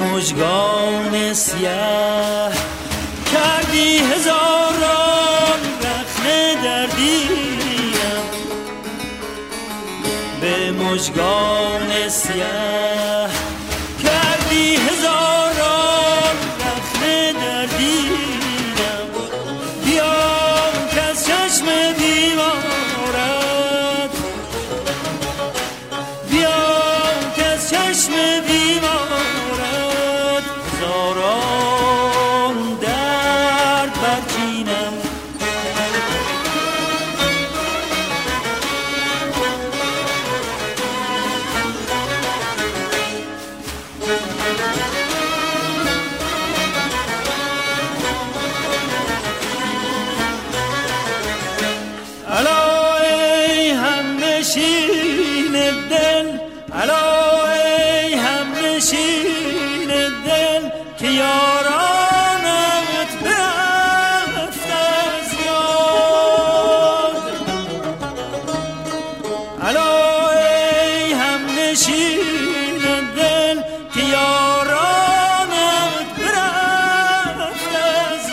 مجگان سیاه کردی هزاران رخنه دردیم به مجگان سیاه کردی هزاران رخنه دردیم بیا که از چشم بیمارت بیا که از چشم نشین دل. الا ای هم نشین دل که یارانت برفت از یاد. الا ای هم دل که یارانت برفت از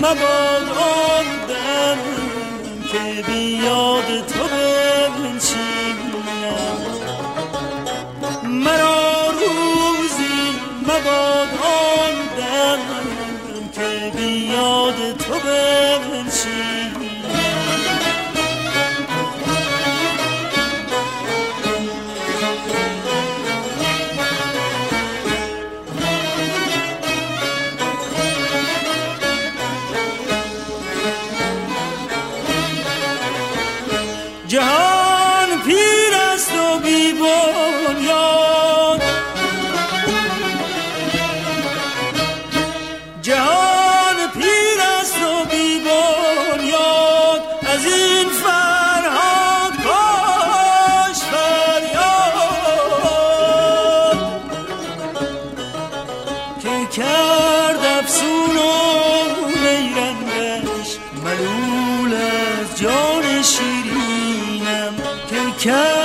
مباد آن که بیاد تو بنشینم مرا روزی مباد آن دم که بیاد تو بنشینم جهان پیر است و بی بنیاد. جهان پیر است و بی بنیاد. از این فرهاد کاش فریاد. که کرد افسون و نیرنگش؟ ملول از جان شیرینم که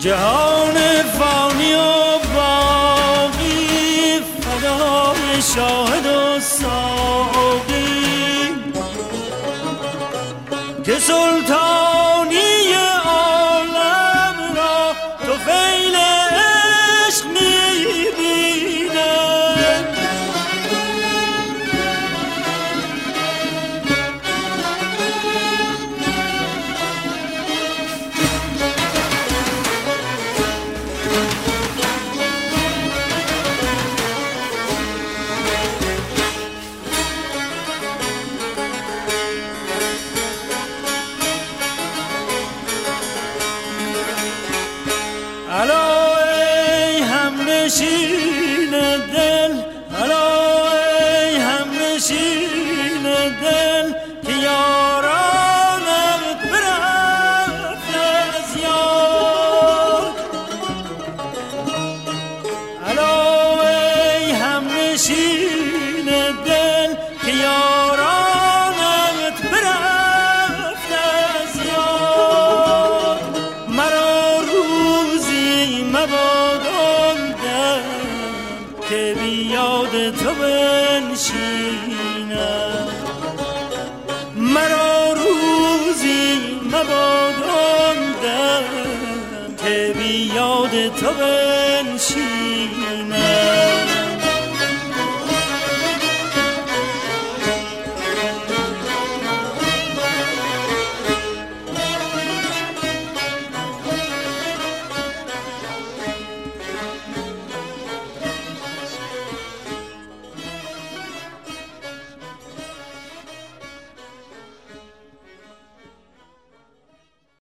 جهان فانی و باقی فدای شاهد و ساقی. هم نشین دل الا ای هم نشین دل که یارانت برفت از یاد. الا ای هم تو بنشینم. مرا روزی مباد آن دم که بیاد تو بنشینم.